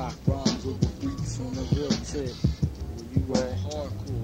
rock rhymes with the beats on the real tip. Where you at? Hardcore.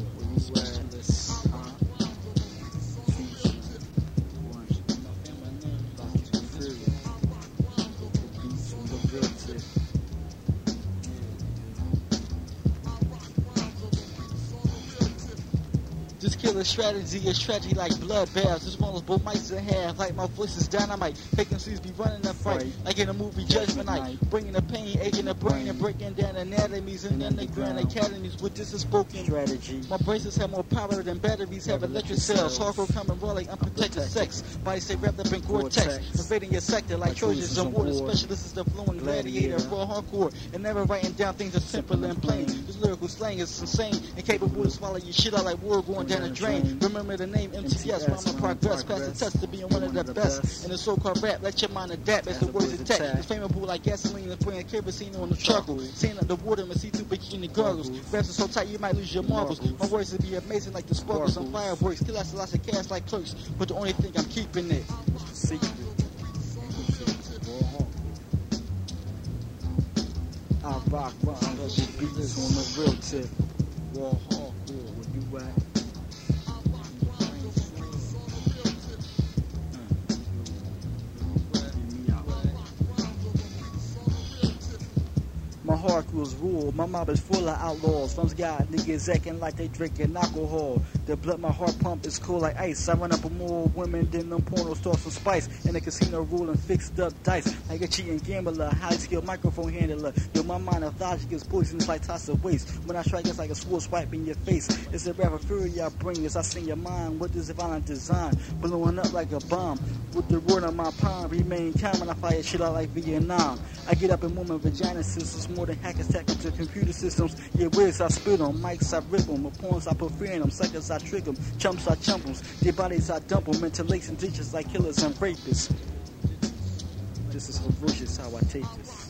This killer strategy is strategy like bloodbaths. This one was both mics in half. Like my voice is dynamite. Faking seas be running the fight. Right. Like in a movie Judgment Night. Night. Bringing the pain, aching the brain, and breaking down anatomies and And underground academies with this is spoken. Strategy. My braces have more power than batteries have Have electric cells. cells. Hardcore coming raw like unprotected sex. Body stay wrapped up in Gore-Tex. Invading your sector like Like Trojans on water. Specialists is the flowing gladiator. Raw hardcore. And never writing down things that's simple and plain. This lyrical slang is insane and capable to swallow your shit out like war going down the drain. Remember the name MTS, my progress. Pass the test to being one of the best. In the so-called rap, let your mind adapt as the words attack. It's flammable like gasoline and spraying kerosene on the charcoal. Seeing the water and see through bikini goggles. Raps are so tight you might lose your marbles. My words will be amazing like the sparkles on fireworks. Kill us lots of cash like clerks. But the only thing I'm keeping it. Secret. I rock rhymes with the beats on the real tip. Raw hardcore. Where you at? My heart was rule. My mob is full of outlaws. Some got niggas acting like they drinking alcohol. The blood my heart pump is cool like ice. I run up with more women than them porno stores some spice. In the casino ruling fixed up dice. Like a cheating gambler, high skilled microphone handler. Yo, my mind of logic is poisonous like of waste. When I strike, it's like a sword swipe in your face. It's a rapid fury I bring as I sing your mind with this violent design. Blowing up like a bomb. With the word on my palm, remain calm when I fire shit out like Vietnam. I get up and move my vagina systems more than hackers tap into computer systems. Yeah, words I spit on, mics I rip them, pawns I put fear in them, suckers I trick them, chumps I chump them, their bodies I dump them, ventilation ditches like killers and rapists. This is ferocious how I take this.